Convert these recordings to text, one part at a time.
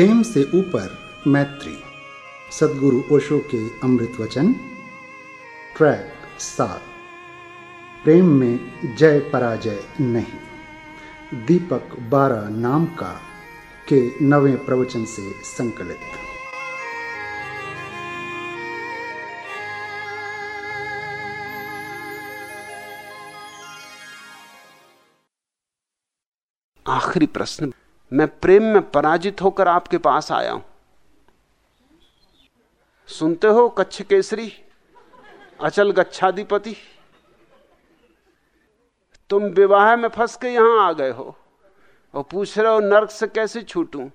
प्रेम से ऊपर मैत्री। सदगुरु ओशो के अमृत वचन। ट्रैक सात। प्रेम में जय पराजय नहीं। दीपक बारह नाम का के नवे प्रवचन से संकलित। आखिरी प्रश्न। मैं प्रेम में पराजित होकर आपके पास आया हूँ। सुनते हो कच्छ केसरी, अचल गच्छाधिपति? तुम विवाह में फंस के यहाँ आ गए हो और पूछ रहे हो नर्क से कैसे छूटूं?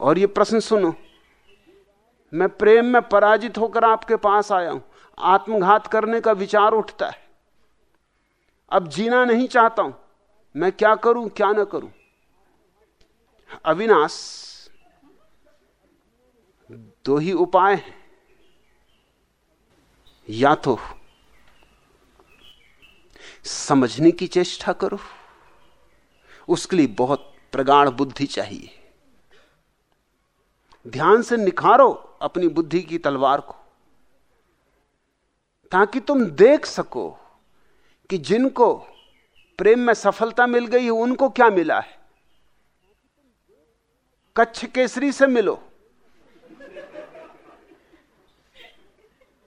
और ये प्रश्न सुनो। मैं प्रेम में पराजित होकर आपके पास आया हूँ। आत्मघात करने का विचार उठता है। अब जीना नहीं चाहता हूँ। मैं क्या करूँ, क्या ना करूँ? अविनाश दो ही उपाय हैं। या तो समझने की चेष्टा करो। उसके लिए बहुत प्रगाढ़ बुद्धि चाहिए। ध्यान से निखारो अपनी बुद्धि की तलवार को, ताकि तुम देख सको कि जिनको प्रेम में सफलता मिल गई है, उनको क्या मिला है। कच्छ केसरी से मिलो।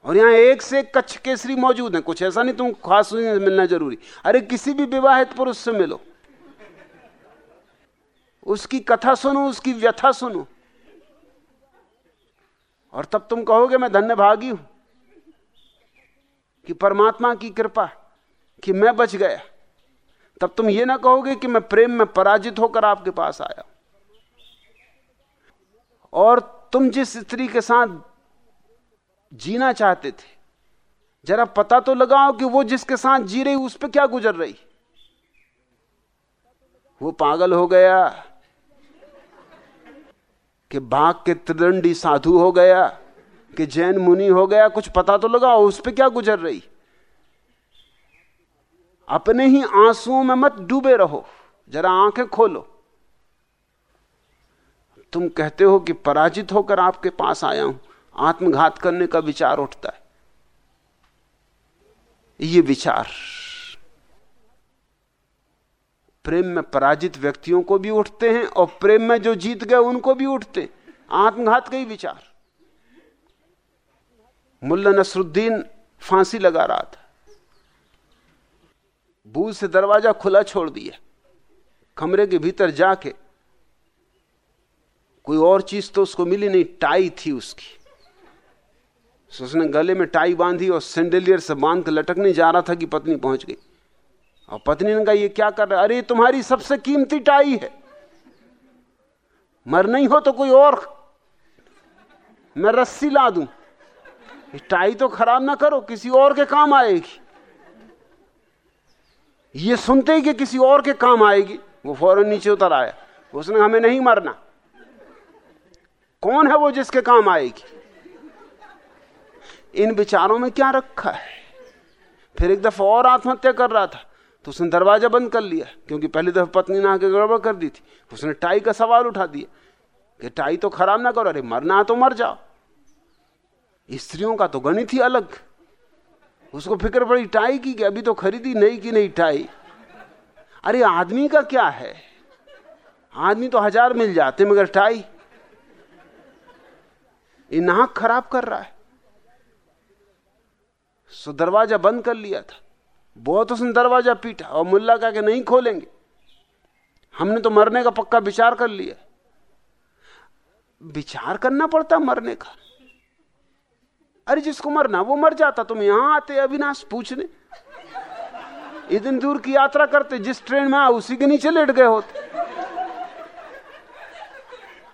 और यहाँ एक से कच्छ केसरी मौजूद है। कुछ ऐसा नहीं तुम खास मिलना ज़रूरी। अरे किसी भी विवाहित पुरुष से मिलो। उसकी कथा सुनो, उसकी व्यथा सुनो। और तब तुम कहोगे, मैं धन्य भागी हूँ कि परमात्मा की कृपा, कि मैं बच गया। तब तुम ये ना कहोगे कि मैं प्रेम में पराजित होकर आपके पास आया और तुम जिस स्त्री के साथ जीना चाहते थे, जरा पता तो लगाओ कि वो जिसके साथ जी रही, उस पर क्या गुजर रही। वो पागल हो गया कि बाघ के त्रिदंडी साधु हो गया कि जैन मुनि हो गया, कुछ पता तो लगाओ, उस पर क्या गुजर रही। अपने ही आंसुओं में मत डूबे रहो, जरा आँखें खोलो। तुम कहते हो कि पराजित होकर आपके पास आया हूँ। आत्मघात करने का विचार उठता है। ये विचार प्रेम में पराजित व्यक्तियों को भी उठते हैं और प्रेम में जो जीत गए उनको भी उठते आत्मघात का ही विचार। मुल्ला नसरुद्दीन फांसी लगा रहा था। भूल से दरवाज़ा खुला छोड़ दिया। कमरे के भीतर जाके कोई और चीज़ तो उसको मिली नहीं, टाई थी उसकी। उसने गले में टाई बांधी और सेंडेलियर से बाँध कर लटकने जा रहा था कि पत्नी पहुँच गई। और पत्नी ने कहा, ये क्या कर रहा अरे, तुम्हारी सबसे कीमती टाई है। मर नहीं हो तो कोई और मैं रस्सी ला दूँ। टाई तो खराब ना करो, किसी और के काम आएगी। ये सुनते ही कि किसी और के काम आएगी, वो फ़ौरन नीचे उतर आया। उसने हमें नहीं मरना। कौन है वो जिसके काम आएगी? इन विचारों में क्या रखा है? फिर एक दफ़ा और आत्महत्या कर रहा था तो उसने दरवाज़ा बंद कर लिया, क्योंकि पहली दफ़ा पत्नी ने आके गड़बड़ कर दी थी उसने टाई का सवाल उठा दिया कि टाई तो खराब ना करो, अरे मरना तो मर जाओ। स्त्रियों का तो गणित ही अलग। उसको फ़िक्र पड़ी, टाई की कि अभी तो खरीदी नहीं की नहीं टाई। अरे आदमी का क्या है? आदमी तो हज़ार मिल जाते, मगर टाई ये नाक खराब कर रहा है। सो दरवाज़ा बंद कर लिया था। बहुत उसने दरवाज़ा पीटा और मुल्ला कहा कि नहीं खोलेंगे। हमने तो मरने का पक्का विचार कर लिया। विचार करना पड़ता मरने का। अरे जिसको मरना, वो मर जाता। तुम यहाँ आते अविनाश पूछने। इतनी दूर की यात्रा करते, जिस ट्रेन में आ, उसी के नीचे लेट गए होते।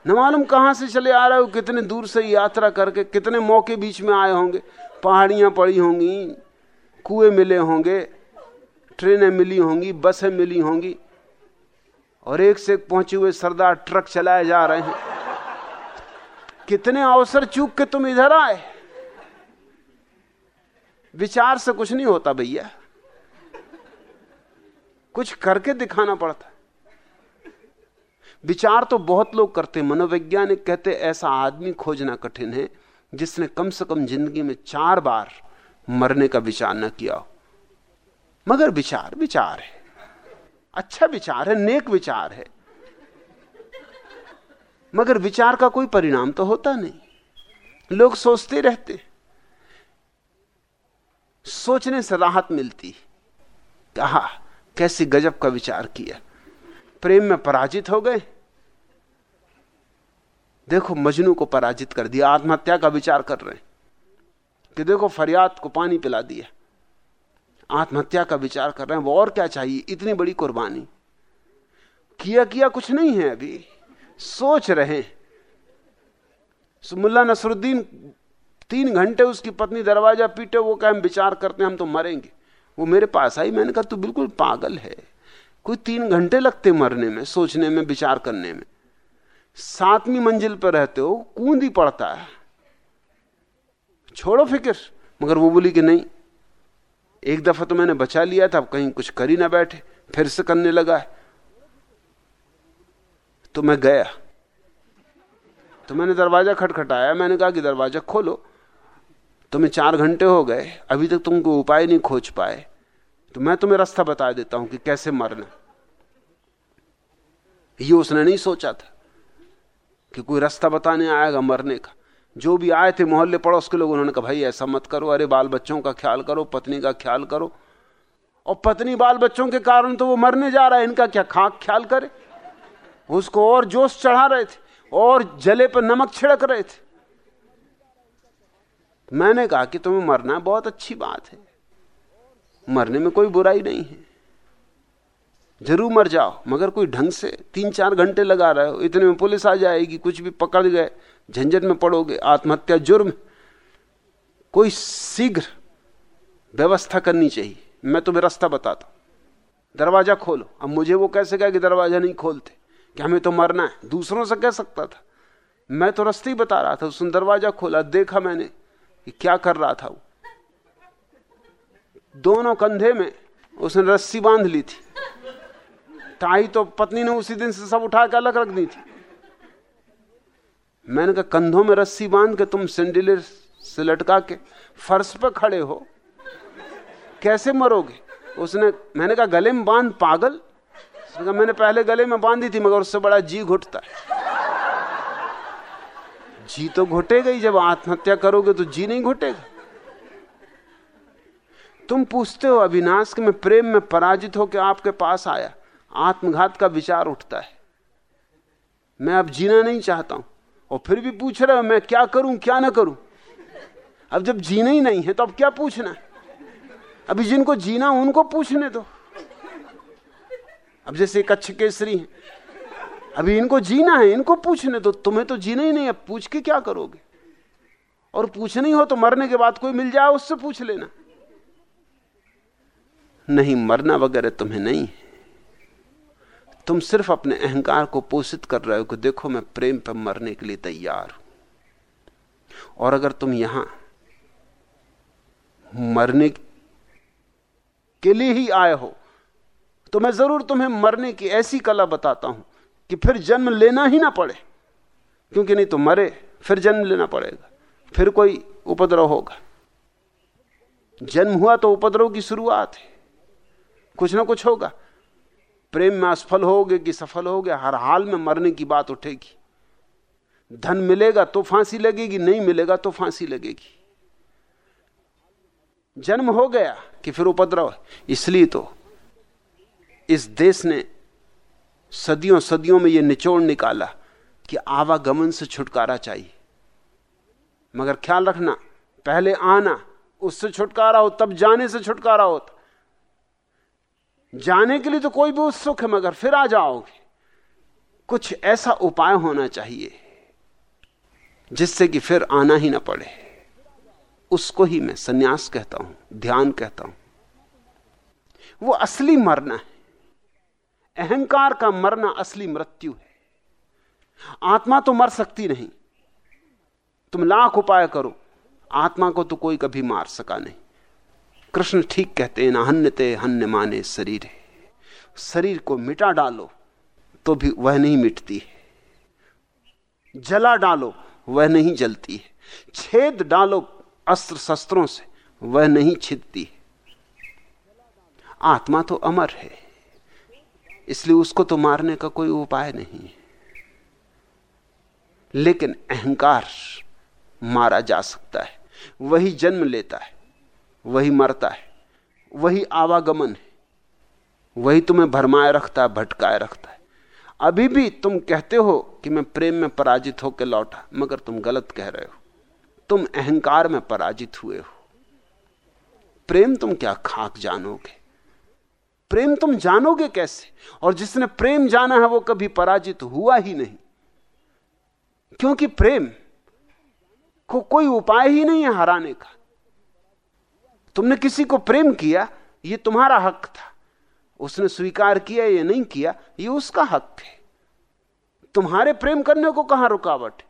न मालूम कहाँ से चले आ रहे हो, कितने दूर से यात्रा करके, कितने मौके बीच में आए होंगे। पहाड़ियाँ पड़ी होंगी, कुएँ मिले होंगे, ट्रेनें मिली होंगी, बसें मिली होंगी, और एक से एक पहुँचे हुए सरदार ट्रक चलाए जा रहे हैं। कितने अवसर चूक के तुम इधर आए? विचार से कुछ नहीं होता भैया। कुछ करके दिखाना पड़ता। विचार तो बहुत लोग करते मनोवैज्ञानिक कहते ऐसा आदमी खोजना कठिन है, जिसने कम से कम ज़िंदगी में चार बार मरने का विचार न किया हो। मगर विचार विचार है। अच्छा विचार है, नेक विचार है। मगर विचार का कोई परिणाम तो होता नहीं। लोग सोचते रहते सोचने से राहत मिलती कहा, कैसी गजब का विचार किया। प्रेम में पराजित हो गए। देखो, मजनू को पराजित कर दिया, आत्महत्या का विचार कर रहे हैं। कि देखो, फरियाद को पानी पिला दिया। आत्महत्या का विचार कर रहे हैं, वो और क्या चाहिए? इतनी बड़ी कुर्बानी। किया किया कुछ नहीं है अभी। सोच रहे हैं। मुल्ला नसरुद्दीन तीन घंटे उसकी पत्नी दरवाज़ा पीटे, वो कह, हम विचार करते हैं, हम तो मरेंगे। वो मेरे पास आई, मैंने कहा, तू बिल्कुल पागल है। कोई तीन घंटे लगते मरने में, सोचने में, विचार करने में। सातवीं मंजिल पर रहते हो, कूद ही पड़ता है। छोड़ो फ़िक्र, मगर वो बोली कि नहीं, एक दफ़ा तो मैंने बचा लिया था, अब कहीं कुछ कर ही ना बैठे, फिर से करने लगा है। तो मैं गया। तो मैंने दरवाज़ा खटखटाया, मैंने कहा कि दरवाज़ा खोलो। तुम्हें चार घंटे हो गए, अभी तक तुम कोई उपाय नहीं खोज पाए। तो मैं तुम्हें रास्ता बता देता हूँ कि कैसे मरना। ये उसने नहीं सोचा था कि कोई रास्ता बताने आएगा मरने का। जो भी आए थे मोहल्ले पड़ोस के लोग, उन्होंने कहा, भाई, ऐसा मत करो। अरे बाल बच्चों का ख्याल करो, पत्नी का ख्याल करो। और पत्नी बाल बच्चों के कारण तो वो मरने जा रहा है, इनका क्या खाक ख्याल करे? उसको और जोश चढ़ा रहे थे, और जले पर नमक छिड़क रहे थे। मैंने कहा कि तुम्हें मरना बहुत अच्छी बात है। मरने में कोई बुराई नहीं है। ज़रूर मर जाओ, मगर कोई ढंग से तीन चार घंटे लगा रहे हो, इतने में पुलिस आ जाएगी, कुछ भी पकड़ गए, झंझट में पड़ोगे, आत्महत्या जुर्म। कोई शीघ्र व्यवस्था करनी चाहिए, मैं तुम्हें रास्ता बताता दरवाज़ा खोलो। अब मुझे वो कैसे कहा कि दरवाज़ा नहीं खोलते? कि हमें तो मरना है। दूसरों से कह सकता था। मैं तो रास्ते ही बता रहा था, उसने दरवाज़ा खोला, देखा मैंने कि क्या कर रहा था वो। दोनों कंधे में उसने रस्सी बाँध ली थी। टाई तो पत्नी ने उसी दिन से सब उठा के अलग रख दी थी। मैंने कहा, कंधों में रस्सी बाँध के तुम सेंडिलर से लटका के फर्श पर खड़े हो। कैसे मरोगे? उसने, मैंने कहा, गले में बाँध, पागल। उसने कहा, मैंने पहले गले में बांधी थी, मगर उससे बड़ा जी घुटता है। जी तो घुटेगा ही, जब आत्महत्या करोगे तो जी नहीं घुटेगा। तुम पूछते हो अविनाश के, मैं प्रेम में पराजित होकर आपके पास आया। आत्मघात का विचार उठता है। मैं अब जीना नहीं चाहता हूँ। और फिर भी पूछ रहे हो, मैं क्या करूँ, क्या ना करूँ? अब जब जीना ही नहीं है तो अब क्या पूछना है? अभी जिनको जीना उनको पूछने दो। अब जैसे कच्छ केसरी है। अभी इनको जीना है, इनको पूछने दो। तुम्हें तो जीना ही नहीं, अब पूछ के क्या करोगे? और पूछना ही हो तो मरने के बाद कोई मिल जाए, उससे पूछ लेना। नहीं, मरना वगैरह तुम्हें नहीं है। तुम सिर्फ़ अपने अहंकार को पोषित कर रहे हो कि देखो मैं प्रेम पर मरने के लिए तैयार हूँ। और अगर तुम यहाँ मरने के लिए ही आए हो तो मैं ज़रूर तुम्हें मरने की ऐसी कला बताता हूँ कि फिर जन्म लेना ही ना पड़े। क्योंकि नहीं तो मरे, फिर जन्म लेना पड़ेगा, फिर कोई उपद्रव होगा। जन्म हुआ तो उपद्रव की शुरुआत है, कुछ ना कुछ होगा। प्रेम में असफल होगे कि सफल होगे, हर हाल में मरने की बात उठेगी। धन मिलेगा तो फांसी लगेगी, नहीं मिलेगा तो फांसी लगेगी। जन्म हो गया कि फिर उपद्रव, इसलिए तो इस देश ने सदियों सदियों में यह निचोड़ निकाला कि आवागमन से छुटकारा चाहिए। मगर ख्याल रखना, पहले आना, उससे छुटकारा हो, तब जाने से छुटकारा होता। जाने के लिए तो कोई भी उत्सुक है, मगर फिर आ जाओगे। कुछ ऐसा उपाय होना चाहिए, जिससे कि फिर आना ही ना पड़े। उसको ही मैं सन्यास कहता हूँ, ध्यान कहता हूँ। वो असली मरना है। अहंकार का मरना असली मृत्यु है। आत्मा तो मर सकती नहीं। तुम लाख उपाय करो, आत्मा को तो कोई कभी मार सका नहीं। कृष्ण ठीक कहते हैं, ना हन्यते हन्य माने शरीर शरीर को मिटा डालो तो भी वह नहीं मिटती है। जला डालो, वह नहीं जलती है। छेद डालो अस्त्र शस्त्रों से, वह नहीं छिदती आत्मा तो अमर है, इसलिए उसको तो मारने का कोई उपाय नहीं है। लेकिन अहंकार मारा जा सकता है, वही जन्म लेता है। वही मरता है, वही आवागमन है, वही तुम्हें भरमाए रखता है, भटकाए रखता है। अभी भी तुम कहते हो कि मैं प्रेम में पराजित होकर लौटा, मगर तुम गलत कह रहे हो। तुम अहंकार में पराजित हुए हो। प्रेम तुम क्या खाक जानोगे? प्रेम तुम जानोगे कैसे? और जिसने प्रेम जाना है, वो कभी पराजित हुआ ही नहीं। क्योंकि प्रेम को कोई उपाय ही नहीं है हराने का। तुमने किसी को प्रेम किया, ये तुम्हारा हक था। उसने स्वीकार किया या नहीं किया, ये उसका हक है। तुम्हारे प्रेम करने को कहाँ रुकावट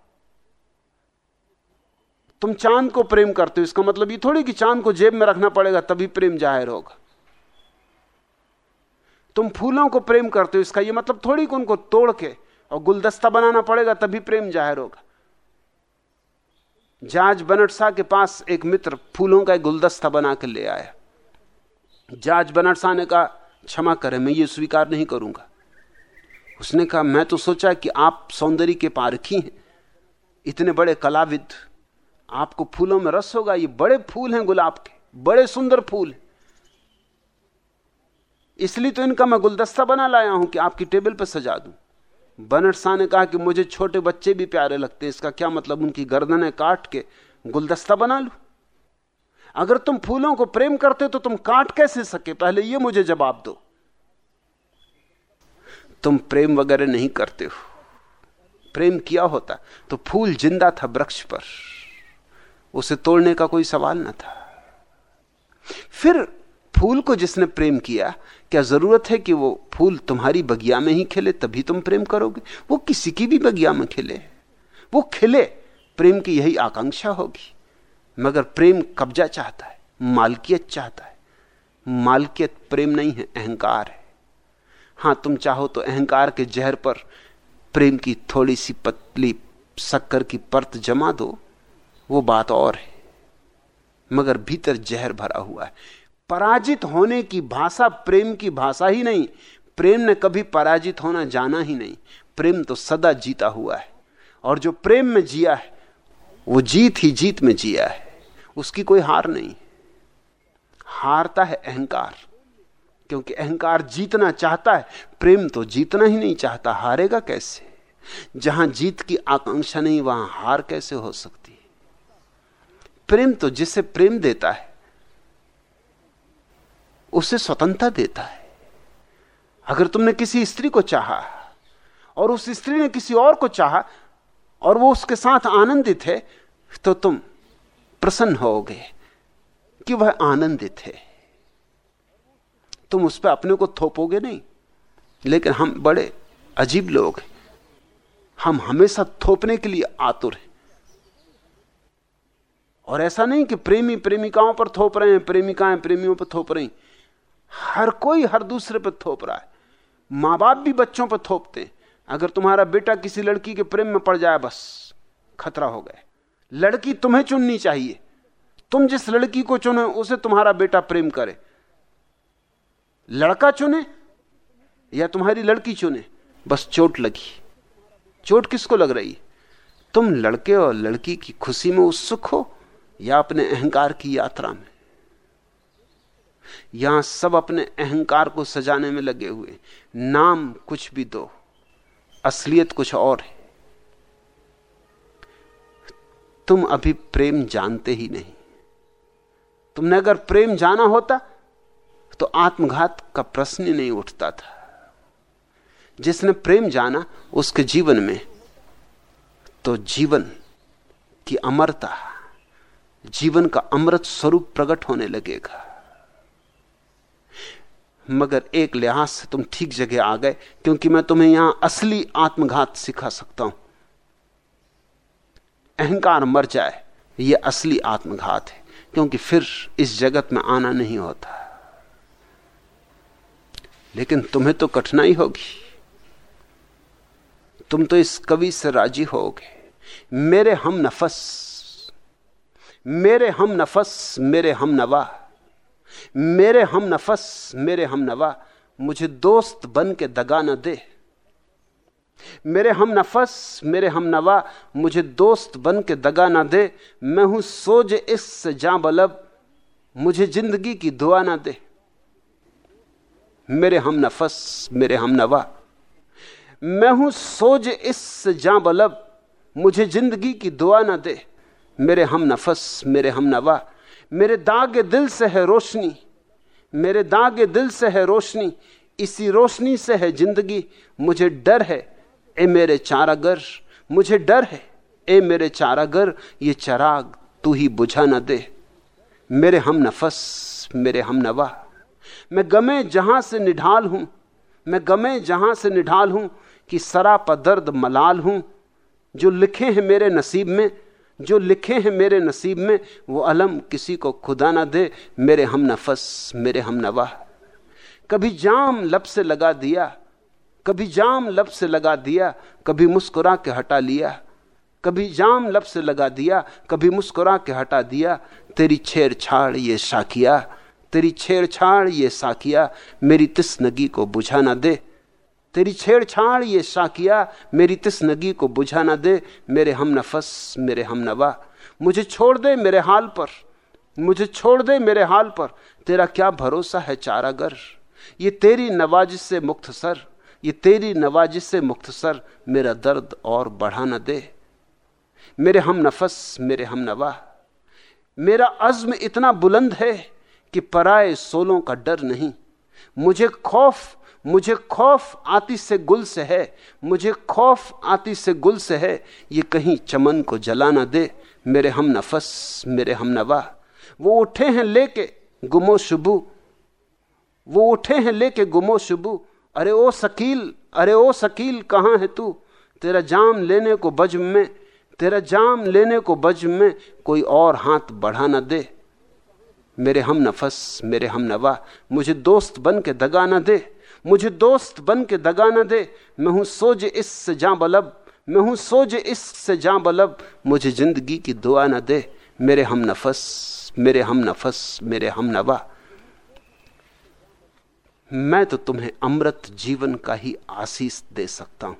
तुम चाँद को प्रेम करते हो, इसका मतलब ये थोड़ी कि चाँद को जेब में रखना पड़ेगा, तभी प्रेम ज़ाहिर होगा। तुम फूलों को प्रेम करते हो, इसका यह मतलब थोड़ी कि उनको तोड़ के और गुलदस्ता बनाना पड़ेगा, तभी प्रेम ज़ाहिर होगा। जाज बनटसा के पास एक मित्र फूलों का एक गुलदस्ता बना के ले आया। जाज बनटसा ने कहा, क्षमा करें, मैं ये स्वीकार नहीं करूँगा। उसने कहा, मैं तो सोचा कि आप सौंदर्य के पारखी हैं इतने बड़े कलाविद, आपको फूलों में रस होगा। ये बड़े फूल हैं गुलाब के, बड़े सुंदर फूल हैं। इसलिए तो इनका मैं गुलदस्ता बना लाया हूँ कि आपकी टेबल पर सजा दूँ। बनट शाह ने कहा कि मुझे छोटे बच्चे भी प्यारे लगते हैं, इसका क्या मतलब? उनकी गर्दनें काट के गुलदस्ता बना लू। अगर तुम फूलों को प्रेम करते तो तुम काट कैसे सके? पहले यह मुझे जवाब दो। तुम प्रेम वगैरह नहीं करते हो। प्रेम किया होता तो फूल ज़िंदा था वृक्ष पर। उसे तोड़ने का कोई सवाल ना था। फिर फूल को जिसने प्रेम किया, क्या ज़रूरत है कि वो फूल तुम्हारी बगिया में ही खिले, तभी तुम प्रेम करोगे? वो किसी की भी बगिया में खिले। वो खिले, प्रेम की यही आकांक्षा होगी। मगर प्रेम कब्जा चाहता है, मालकियत चाहता है। मालकियत प्रेम नहीं है, अहंकार है। हाँ, तुम चाहो तो अहंकार के जहर पर प्रेम की थोड़ी सी पतली शक्कर की परत जमा दो, वो बात और है। मगर भीतर जहर भरा हुआ है। पराजित होने की भाषा प्रेम की भाषा ही नहीं। प्रेम ने कभी पराजित होना जाना ही नहीं। प्रेम तो सदा जीता हुआ है। और जो प्रेम में जिया है, वो जीत ही जीत में जिया है। उसकी कोई हार नहीं। हारता है अहंकार। क्योंकि अहंकार जीतना चाहता है, प्रेम तो जीतना ही नहीं चाहता। हारेगा कैसे? जहाँ जीत की आकांक्षा नहीं, वहाँ हार कैसे हो सकती प्रेम तो जिसे प्रेम देता है उसे स्वतंत्रता देता है। अगर तुमने किसी स्त्री को चाहा और उस स्त्री ने किसी और को चाहा और वो उसके साथ आनंदित है तो तुम प्रसन्न होगे कि वह आनंदित है। तुम उस पर अपने को थोपोगे नहीं, लेकिन हम बड़े अजीब लोग हैं। हम हमेशा थोपने के लिए आतुर हैं। और ऐसा नहीं कि प्रेमी प्रेमिकाओं पर थोप रहे हैं, प्रेमिकाएँ प्रेमियों पर थोप रही हर कोई हर दूसरे पर थोप रहा है। माँ बाप भी बच्चों पर थोपते हैं। अगर तुम्हारा बेटा किसी लड़की के प्रेम में पड़ जाए, बस खतरा हो गए लड़की तुम्हें चुननी चाहिए। तुम जिस लड़की को चुने, उसे तुम्हारा बेटा प्रेम करे। लड़का चुने या तुम्हारी लड़की चुने, बस चोट लगी। चोट किसको लग रही तुम लड़के और लड़की की खुशी में उत्सुक हो या अपने अहंकार की यात्रा में? यहाँ सब अपने अहंकार को सजाने में लगे हुए नाम कुछ भी दो, असलियत कुछ और है। तुम अभी प्रेम जानते ही नहीं। तुमने अगर प्रेम जाना होता तो आत्मघात का प्रश्न ही नहीं उठता था। जिसने प्रेम जाना, उसके जीवन में तो जीवन की अमरता, जीवन का अमृत स्वरूप प्रकट होने लगेगा। मगर एक लिहाज से तुम ठीक जगह आ गए, क्योंकि मैं तुम्हें यहाँ असली आत्मघात सिखा सकता हूँ। अहंकार मर जाए यह असली आत्मघात है, क्योंकि फिर इस जगत में आना नहीं होता। लेकिन तुम्हें तो कठिनाई होगी। तुम तो इस कवि से राज़ी होगे। मेरे हम नफस, मेरे हम नफस, मेरे हम नवा मेरे हम नफस, मेरे हम नवा, मुझे दोस्त बन के दगा न दे। मेरे हम नफस, मेरे हम नवा, मुझे दोस्त बन के दगा ना दे। मैं हूँ सोज इस जा बलब, मुझे ज़िंदगी की दुआ ना दे। मेरे हम नफस, मेरे हम नवा, मैं हूँ सोज इस जा बलब, मुझे ज़िंदगी की दुआ ना दे। मेरे हम नफस, मेरे हम नवा मेरे दाग दिल से है रोशनी, मेरे दाग दिल से है रोशनी, इसी रोशनी से है ज़िंदगी। मुझे डर है, ए मेरे चारागर, मुझे डर है, ए मेरे चारागर, ये चराग तू ही बुझा न दे। मेरे हम नफस, मेरे हम नवा। मैं गमे जहाँ से निढाल हूँ, मैं गमे जहाँ से निढाल हूँ कि सरापा दर्द मलाल हूँ। जो लिखे हैं मेरे नसीब में जो लिखे हैं मेरे नसीब में, वो अलम किसी को खुदा ना दे, मेरे हम नफस, मेरे हम नवा कभी जाम लब से लगा दिया, कभी जाम लब से लगा दिया, कभी मुस्कुरा के हटा लिया। कभी जाम लब से लगा दिया, कभी मुस्कुरा के हटा दिया, तेरी छेड़छाड़ ये साकिया तेरी छेड़छाड़ ये साकिया मेरी तिसनगी को बुझा ना दे। तेरी छेड़छाड़ ये साकिया मेरी तिसनगी को बुझा ना दे, मेरे हम नफस मेरे हम नवा मुझे छोड़ दे मेरे हाल पर, मुझे छोड़ दे मेरे हाल पर, तेरा क्या भरोसा है चारागर? ये तेरी नवाजिश से मुक्त सर, ये तेरी नवाजिश से मुक्त सर, मेरा दर्द और बढ़ा न दे। मेरे हम नफस मेरे हम नवा मेरा अज्म इतना बुलंद है कि पराए सोलों का डर नहीं। मुझे खौफ मुझे खौफ आती से गुल से है, मुझे खौफ आती से गुल से है। ये कहीं चमन को जला ना दे, मेरे हम नफस मेरे हम नवा वो उठे हैं लेके गुमो शुबू, वो उठे हैं लेके गुमो शुबू। अरे ओ शकील अरे ओ शकील कहाँ है तू? तेरा जाम लेने को बज्म में, तेरा जाम लेने को बज्म में, कोई और हाथ बढ़ा ना दे। मेरे हम नफस मेरे हम नवा मुझे दोस्त बन के दगा ना दे। मुझे दोस्त बन के दगा न दे। मैं हूँ सोज इस से जा बलब। मैं हूँ सोज इस से जा बलब। मुझे ज़िंदगी की दुआ न दे। मेरे हम नफस, मेरे हम नफस, मेरे हम नवा। मैं तो तुम्हें अमृत जीवन का ही आशीष दे सकता हूँ।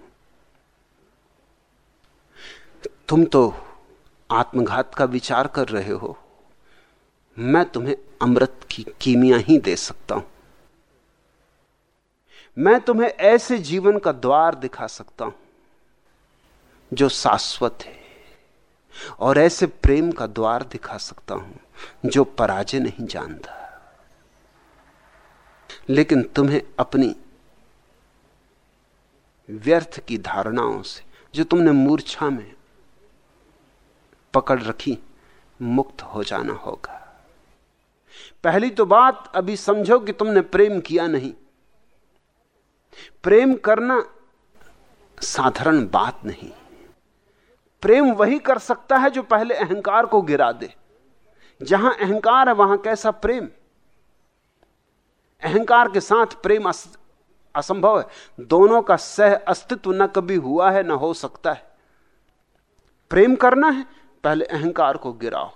तुम तो आत्मघात का विचार कर रहे हो। मैं तुम्हें अमृत की कीमिया ही दे सकता हूँ। मैं तुम्हें ऐसे जीवन का द्वार दिखा सकता हूँ, जो शाश्वत है, और ऐसे प्रेम का द्वार दिखा सकता हूँ, जो पराजय नहीं जानता। लेकिन तुम्हें अपनी व्यर्थ की धारणाओं से, जो तुमने मूर्छा में पकड़ रखी, मुक्त हो जाना होगा। पहली तो बात, अभी समझो कि तुमने प्रेम किया नहीं। प्रेम करना साधारण बात नहीं। प्रेम वही कर सकता है जो पहले अहंकार को गिरा दे। जहाँ अहंकार है, वहाँ कैसा प्रेम? अहंकार के साथ प्रेम असंभव है। दोनों का सह अस्तित्व न कभी हुआ है, न हो सकता है। प्रेम करना है, पहले अहंकार को गिराओ।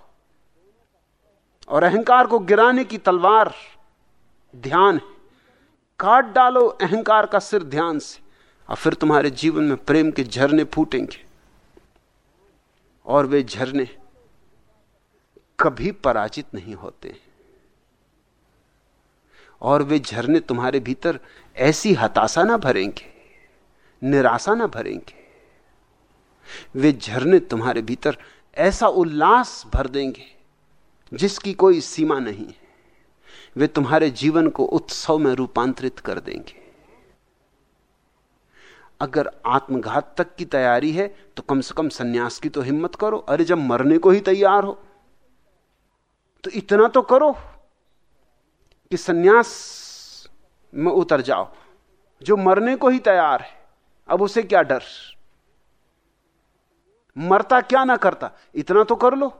और अहंकार को गिराने की तलवार ध्यान है। काट डालो अहंकार का सिर ध्यान से, और फिर तुम्हारे जीवन में प्रेम के झरने फूटेंगे। और वे झरने कभी पराजित नहीं होते। और वे झरने तुम्हारे भीतर ऐसी हताशा ना भरेंगे, निराशा ना भरेंगे। वे झरने तुम्हारे भीतर ऐसा उल्लास भर देंगे जिसकी कोई सीमा नहीं है। वे तुम्हारे जीवन को उत्सव में रूपांतरित कर देंगे। अगर आत्मघात तक की तैयारी है तो कम से कम सन्यास की तो हिम्मत करो। अरे, जब मरने को ही तैयार हो तो इतना तो करो कि सन्यास में उतर जाओ। जो मरने को ही तैयार है, अब उसे क्या डर? मरता क्या ना करता, इतना तो कर लो।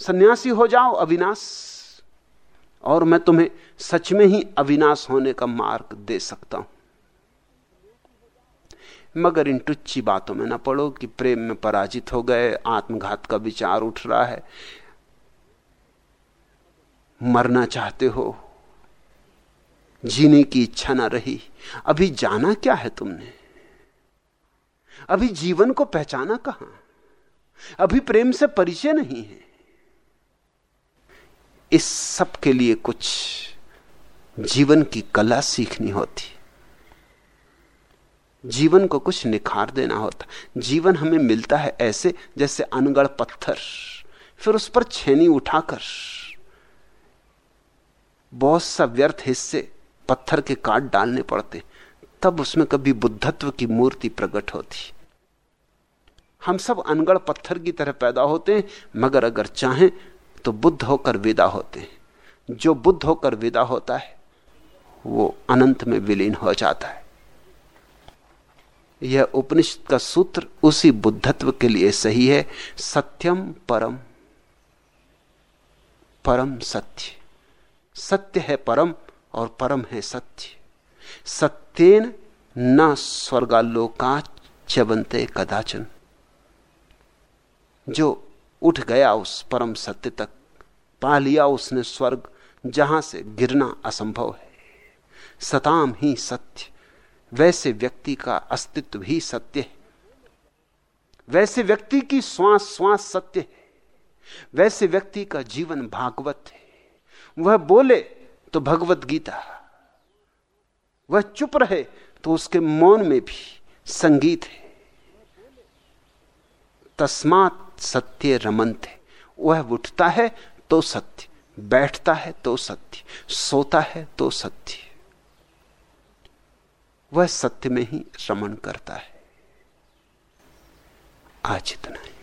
सन्यासी हो जाओ, अविनाश। और मैं तुम्हें सच में ही अविनाश होने का मार्ग दे सकता हूँ। मगर इन टुच्ची बातों में ना पड़ो कि प्रेम में पराजित हो गए, आत्मघात का विचार उठ रहा है। मरना चाहते हो, जीने की इच्छा ना रही। अभी जाना क्या है तुमने? अभी जीवन को पहचाना कहाँ? अभी प्रेम से परिचय नहीं है। इस सब के लिए कुछ जीवन की कला सीखनी होती। जीवन को कुछ निखार देना होता। जीवन हमें मिलता है ऐसे जैसे अनगढ़ पत्थर, फिर उस पर छेनी उठाकर। बहुत सा व्यर्थ हिस्से पत्थर के काट डालने पड़ते, तब उसमें कभी बुद्धत्व की मूर्ति प्रकट होती। हम सब अनगढ़ पत्थर की तरह पैदा होते हैं, मगर अगर चाहें तो बुद्ध होकर विदा होते हैं। जो बुद्ध होकर विदा होता है, वो अनंत में विलीन हो जाता है। यह उपनिषद का सूत्र उसी बुद्धत्व के लिए सही है, सत्यम परम परम सत्य। सत्य है परम और परम है सत्य। सत्येन न स्वर्गालोका चबनते कदाचन। जो उठ गया उस परम सत्य तक, पा लिया उसने स्वर्ग, जहाँ से गिरना असंभव है। सताम ही सत्य, वैसे व्यक्ति का अस्तित्व ही सत्य है। वैसे व्यक्ति की श्वास श्वास सत्य है। वैसे व्यक्ति का जीवन भागवत है। वह बोले तो भगवत गीता, वह चुप रहे तो उसके मौन में भी संगीत है। तस्मात सत्य रमनते वह उठता है तो सत्य, बैठता है तो सत्य, सोता है तो सत्य। वह सत्य में ही रमन करता है। आज इतना ही।